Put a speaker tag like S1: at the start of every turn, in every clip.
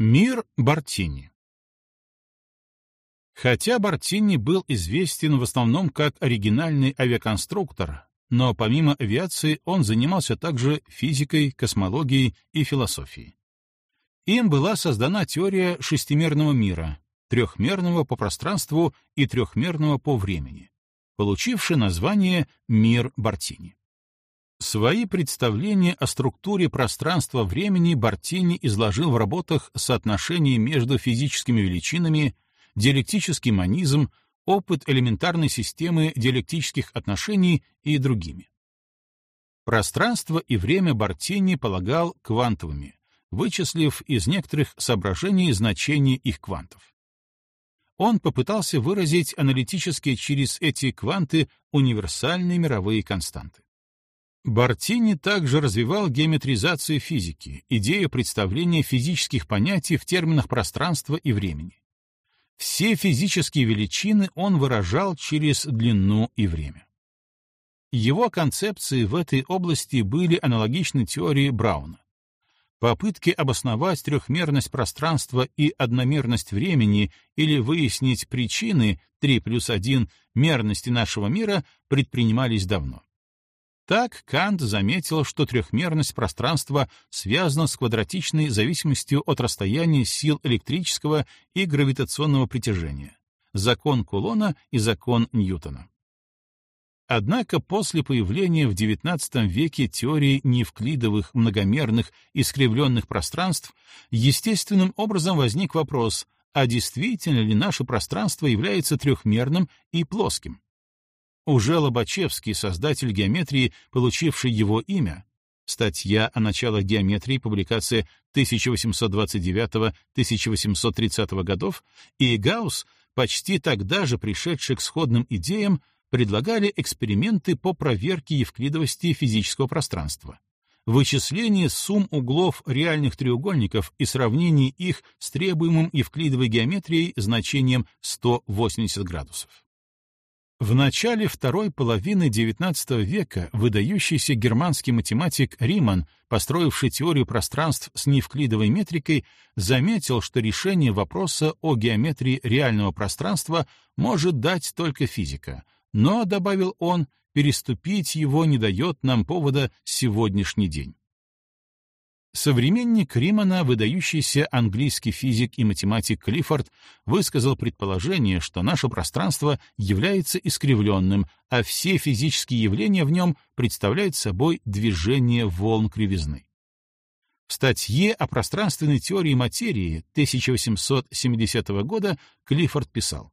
S1: Мир Бартини Хотя Бартини был известен в основном как оригинальный авиаконструктор, но помимо авиации он занимался также физикой, космологией и философией. Им была создана теория шестимерного мира, трехмерного по пространству и трехмерного по времени, получившая название «Мир Бартини». Свои представления о структуре пространства-времени Бартини изложил в работах «Соотношение между физическими величинами», «Диалектический монизм», «Опыт элементарной системы диалектических отношений» и другими. Пространство и время Бартини полагал квантовыми, вычислив из некоторых соображений значение их квантов. Он попытался выразить аналитически через эти кванты универсальные мировые константы. Бартини также развивал геометризацию физики, идею представления физических понятий в терминах пространства и времени. Все физические величины он выражал через длину и время. Его концепции в этой области были аналогичны теории Брауна. Попытки обосновать трехмерность пространства и одномерность времени или выяснить причины 3 плюс 1 мерности нашего мира предпринимались давно. Так Кант заметил, что трехмерность пространства связана с квадратичной зависимостью от расстояния сил электрического и гравитационного притяжения, закон Кулона и закон Ньютона. Однако после появления в XIX веке теории неевклидовых многомерных искривленных пространств естественным образом возник вопрос, а действительно ли наше пространство является трехмерным и плоским? Уже Лобачевский, создатель геометрии, получивший его имя, статья о началах геометрии, публикация 1829-1830 годов, и Гаусс, почти тогда же пришедший к сходным идеям, предлагали эксперименты по проверке евклидовости физического пространства, вычисление сумм углов реальных треугольников и сравнение их с требуемым евклидовой геометрией значением 180 градусов. В начале второй половины XIX века выдающийся германский математик Риман, построивший теорию пространств с неевклидовой метрикой, заметил, что решение вопроса о геометрии реального пространства может дать только физика, но, добавил он, переступить его не дает нам повода сегодняшний день. Современник Римана, выдающийся английский физик и математик Клиффорд, высказал предположение, что наше пространство является искривленным, а все физические явления в нем представляют собой движение волн кривизны. В статье о пространственной теории материи 1870 года Клиффорд писал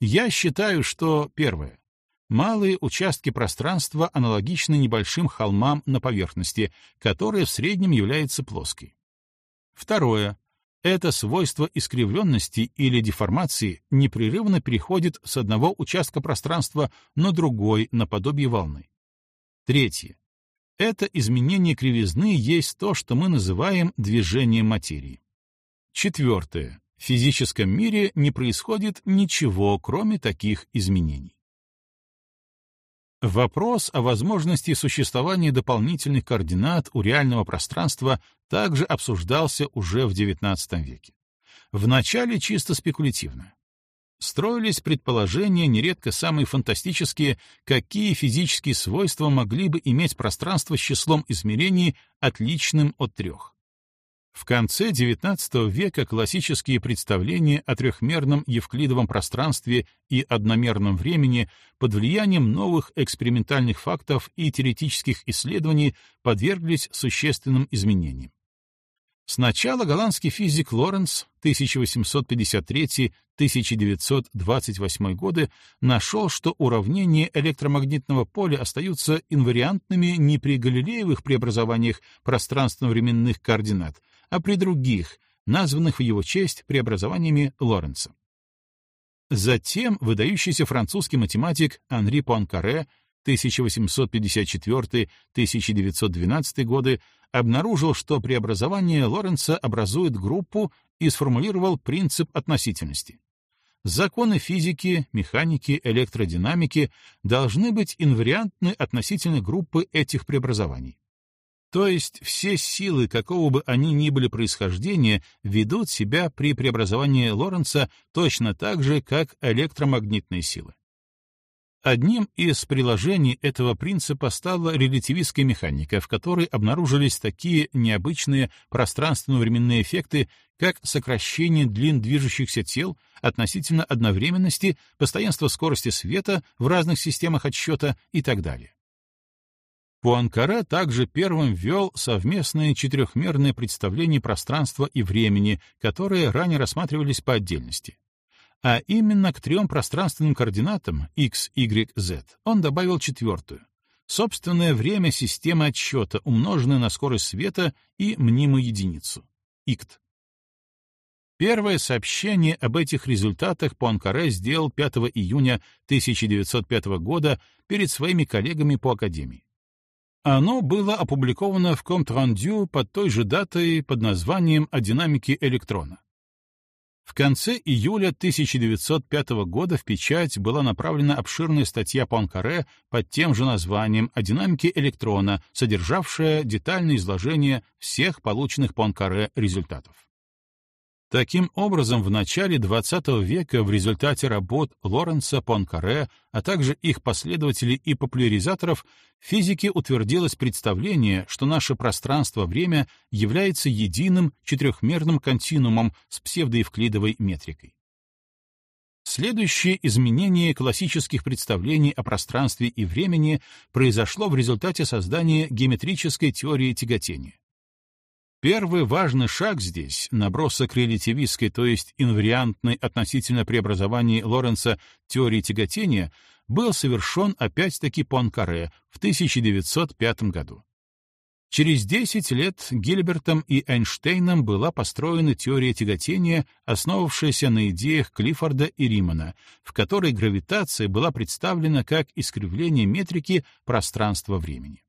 S1: «Я считаю, что, первое, Малые участки пространства аналогичны небольшим холмам на поверхности, которая в среднем является плоской. Второе. Это свойство искривленности или деформации непрерывно переходит с одного участка пространства на другой наподобие волны. Третье. Это изменение кривизны есть то, что мы называем движением материи. Четвертое. В физическом мире не происходит ничего, кроме таких изменений. Вопрос о возможности существования дополнительных координат у реального пространства также обсуждался уже в XIX веке. Вначале чисто спекулятивно. Строились предположения, нередко самые фантастические, какие физические свойства могли бы иметь пространство с числом измерений, отличным от трех. В конце XIX века классические представления о трехмерном евклидовом пространстве и одномерном времени под влиянием новых экспериментальных фактов и теоретических исследований подверглись существенным изменениям. Сначала голландский физик Лоренц 1853-1928 годы нашел, что уравнения электромагнитного поля остаются инвариантными не при галилеевых преобразованиях пространственно-временных координат, а при других, названных в его честь преобразованиями Лоренца. Затем выдающийся французский математик Анри Пуанкаре 1854-1912 годы обнаружил, что преобразование Лоренца образует группу и сформулировал принцип относительности. Законы физики, механики, электродинамики должны быть инвариантны относительно группы этих преобразований. То есть все силы, какого бы они ни были происхождения, ведут себя при преобразовании Лоренца точно так же, как электромагнитные силы. Одним из приложений этого принципа стала релятивистская механика, в которой обнаружились такие необычные пространственно-временные эффекты, как сокращение длин движущихся тел относительно одновременности, постоянство скорости света в разных системах отсчета и так далее. Пуанкаре также первым ввел совместное четырехмерное представление пространства и времени, которые ранее рассматривались по отдельности. А именно к трем пространственным координатам x, y, z он добавил четвертую — собственное время системы отсчета, умноженное на скорость света и мнимую единицу — икт. Первое сообщение об этих результатах Пуанкаре сделал 5 июня 1905 года перед своими коллегами по Академии. Оно было опубликовано в Комтрандю под той же датой под названием «О динамике электрона». В конце июля 1905 года в печать была направлена обширная статья Пуанкаре под тем же названием «О динамике электрона», содержавшая детальное изложение всех полученных Пуанкаре результатов. Таким образом, в начале XX века в результате работ Лоренца Пуанкаре, а также их последователей и популяризаторов, в физике утвердилось представление, что наше пространство-время является единым четырехмерным континуумом с псевдоевклидовой метрикой. Следующее изменение классических представлений о пространстве и времени произошло в результате создания геометрической теории тяготения. Первый важный шаг здесь, набросок релятивистской, то есть инвариантной относительно преобразований Лоренца теории тяготения, был совершен опять-таки Пуанкаре в 1905 году. Через 10 лет Гильбертом и Эйнштейном была построена теория тяготения, основывавшаяся на идеях Клиффорда и Римана, в которой гравитация была представлена как искривление метрики пространства-времени.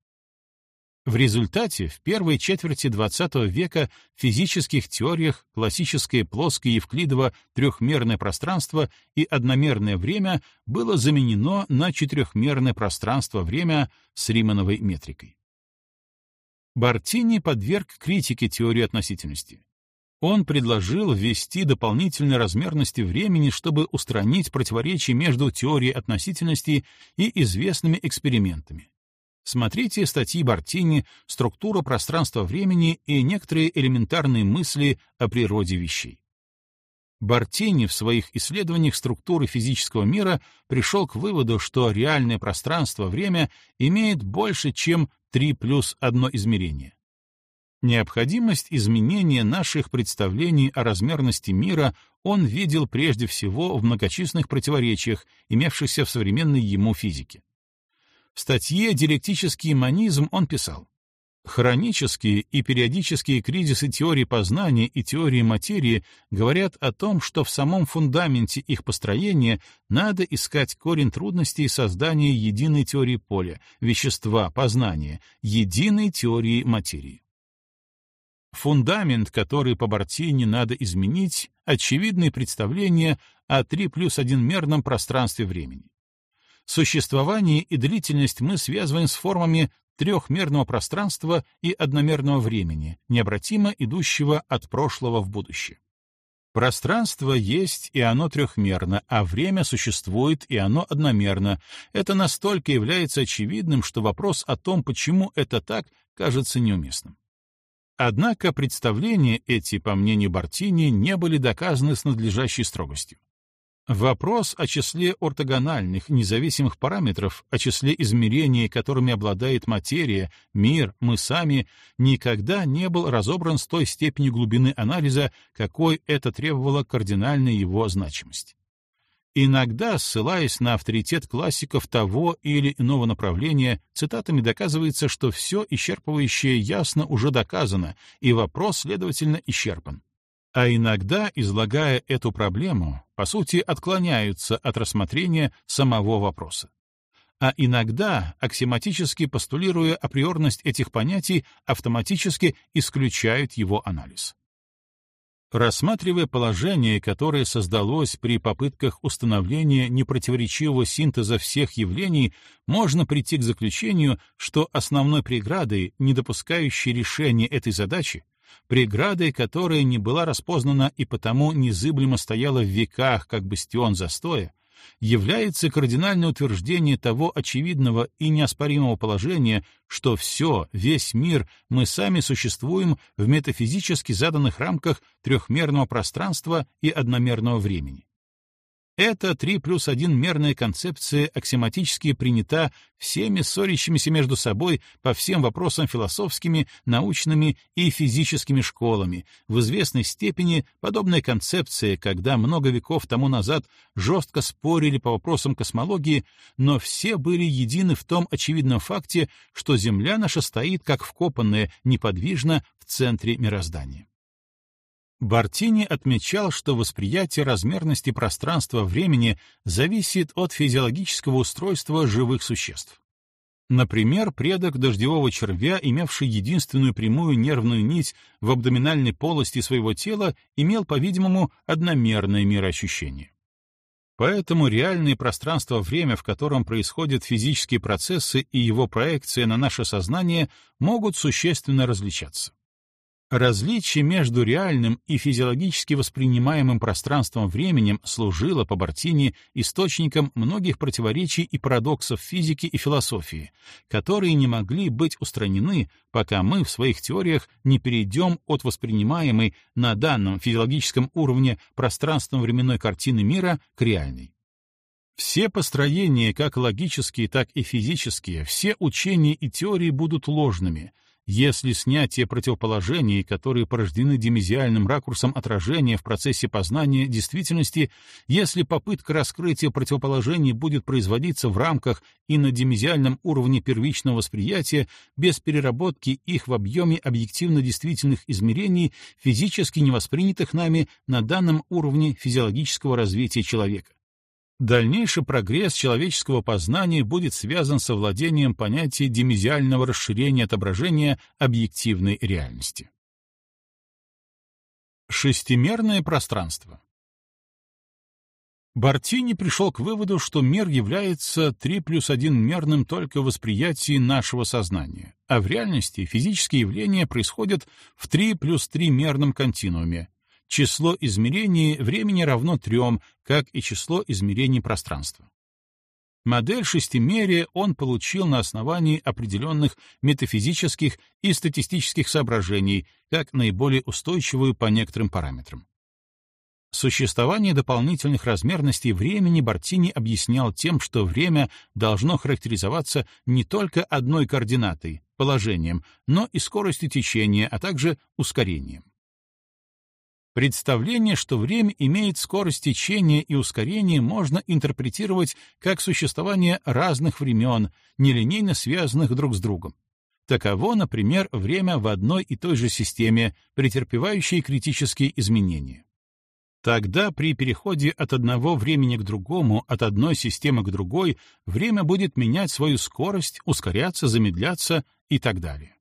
S1: В результате в первой четверти XX века в физических теориях классическое плоское евклидово трехмерное пространство и одномерное время было заменено на четырехмерное пространство-время с Римановой метрикой. Бартини подверг критике теории относительности. Он предложил ввести дополнительные размерности времени, чтобы устранить противоречие между теорией относительности и известными экспериментами. Смотрите статьи Бартини «Структура пространства-времени» и некоторые элементарные мысли о природе вещей. Бартини в своих исследованиях структуры физического мира пришел к выводу, что реальное пространство-время имеет больше, чем 3 плюс одно измерение. Необходимость изменения наших представлений о размерности мира он видел прежде всего в многочисленных противоречиях, имевшихся в современной ему физике. В статье «Диалектический монизм» он писал, Хронические и периодические кризисы теории познания и теории материи говорят о том, что в самом фундаменте их построения надо искать корень трудностей создания единой теории поля, вещества, познания, единой теории материи. Фундамент, который по Бартини надо изменить, очевидное представление о 3 плюс 1 мерном пространстве времени. Существование и длительность мы связываем с формами трехмерного пространства и одномерного времени, необратимо идущего от прошлого в будущее. Пространство есть, и оно трехмерно, а время существует, и оно одномерно. Это настолько является очевидным, что вопрос о том, почему это так, кажется неуместным. Однако представления эти, по мнению Бартини, не были доказаны с надлежащей строгостью. Вопрос о числе ортогональных независимых параметров, о числе измерений, которыми обладает материя, мир, мы сами, никогда не был разобран с той степенью глубины анализа, какой это требовало кардинальной его значимости. Иногда, ссылаясь на авторитет классиков того или иного направления, цитатами доказывается, что все исчерпывающее ясно уже доказано, и вопрос, следовательно, исчерпан а иногда, излагая эту проблему, по сути отклоняются от рассмотрения самого вопроса. А иногда, аксиоматически постулируя априорность этих понятий, автоматически исключают его анализ. Рассматривая положение, которое создалось при попытках установления непротиворечивого синтеза всех явлений, можно прийти к заключению, что основной преградой, не допускающей решения этой задачи, преградой, которая не была распознана и потому незыблемо стояла в веках, как бастион застоя, является кардинальное утверждение того очевидного и неоспоримого положения, что все, весь мир, мы сами существуем в метафизически заданных рамках трехмерного пространства и одномерного времени. Эта 3 плюс 1 мерная концепция аксиоматически принята всеми ссорящимися между собой по всем вопросам философскими, научными и физическими школами. В известной степени подобная концепция, когда много веков тому назад жестко спорили по вопросам космологии, но все были едины в том очевидном факте, что Земля наша стоит как вкопанная, неподвижно в центре мироздания. Бартини отмечал, что восприятие размерности пространства-времени зависит от физиологического устройства живых существ. Например, предок дождевого червя, имевший единственную прямую нервную нить в абдоминальной полости своего тела, имел, по-видимому, одномерное мироощущение. Поэтому реальное пространство-время, в котором происходят физические процессы и его проекция на наше сознание, могут существенно различаться. Различие между реальным и физиологически воспринимаемым пространством-временем служило по Бартини источником многих противоречий и парадоксов физики и философии, которые не могли быть устранены, пока мы в своих теориях не перейдем от воспринимаемой на данном физиологическом уровне пространственно-временной картины мира к реальной. Все построения, как логические, так и физические, все учения и теории будут ложными — если снятие противоположений, которые порождены демезиальным ракурсом отражения в процессе познания действительности, если попытка раскрытия противоположений будет производиться в рамках и на демезиальном уровне первичного восприятия, без переработки их в объеме объективно действительных измерений, физически не воспринятых нами на данном уровне физиологического развития человека. Дальнейший прогресс человеческого познания будет связан со владением понятия демезиального расширения отображения объективной реальности. Шестимерное пространство Бартини пришел к выводу, что мир является 3 плюс 1 мерным только в восприятии нашего сознания, а в реальности физические явления происходят в 3 плюс 3 мерном континууме, число измерений времени равно трем, как и число измерений пространства. Модель шестимерия он получил на основании определенных метафизических и статистических соображений, как наиболее устойчивую по некоторым параметрам. Существование дополнительных размерностей времени Бартини объяснял тем, что время должно характеризоваться не только одной координатой, положением, но и скоростью течения, а также ускорением. Представление, что время имеет скорость течения и ускорение, можно интерпретировать как существование разных времен, нелинейно связанных друг с другом. Таково, например, время в одной и той же системе, претерпевающей критические изменения. Тогда при переходе от одного времени к другому, от одной системы к другой, время будет менять свою скорость, ускоряться, замедляться и так далее.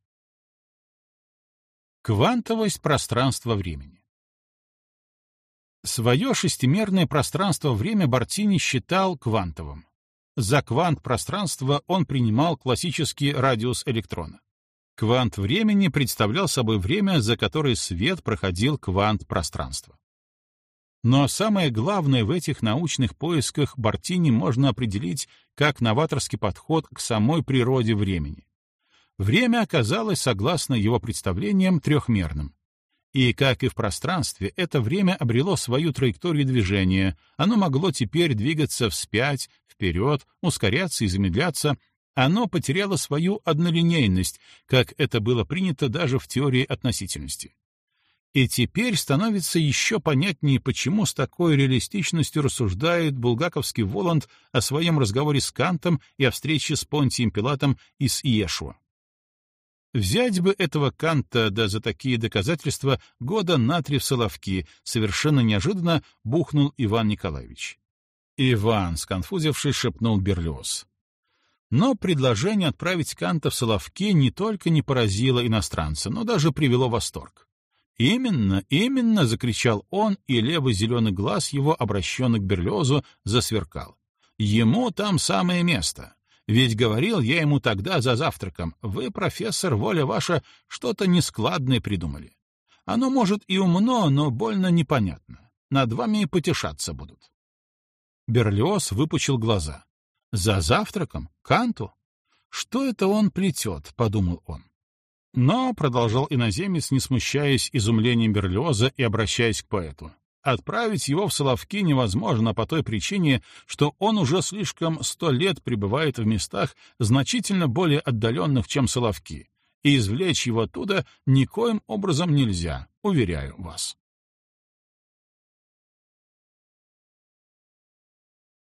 S1: Квантовость пространства-времени Свое шестимерное пространство-время Бартини считал квантовым. За квант пространства он принимал классический радиус электрона. Квант времени представлял собой время, за которое свет проходил квант пространства. Но самое главное в этих научных поисках Бартини можно определить как новаторский подход к самой природе времени. Время оказалось, согласно его представлениям, трехмерным. И, как и в пространстве, это время обрело свою траекторию движения, оно могло теперь двигаться вспять, вперед, ускоряться и замедляться, оно потеряло свою однолинейность, как это было принято даже в теории относительности. И теперь становится еще понятнее, почему с такой реалистичностью рассуждает булгаковский Воланд о своем разговоре с Кантом и о встрече с Понтием Пилатом и с Иешуа. Взять бы этого Канта, да за такие доказательства года на три в Соловки, совершенно неожиданно бухнул Иван Николаевич. Иван, сконфузившись, шепнул Берлиоз. Но предложение отправить Канта в Соловки не только не поразило иностранца, но даже привело восторг. «Именно, именно!» — закричал он, и левый зеленый глаз его, обращенный к Берлиозу, засверкал. «Ему там самое место. Ведь говорил я ему тогда за завтраком, вы, профессор, воля ваша, что-то нескладное придумали. Оно, может, и умно, но больно непонятно. Над вами потешаться будут». Берлиоз выпучил глаза. «За завтраком? Канту? Что это он плетет?» — подумал он. Но, — продолжал иноземец, не смущаясь изумлением Берлиоза и обращаясь к поэту, отправить его в Соловки невозможно по той причине, что он уже слишком сто лет пребывает в местах значительно более отдаленных, чем Соловки, и извлечь его оттуда никоим образом нельзя, уверяю вас.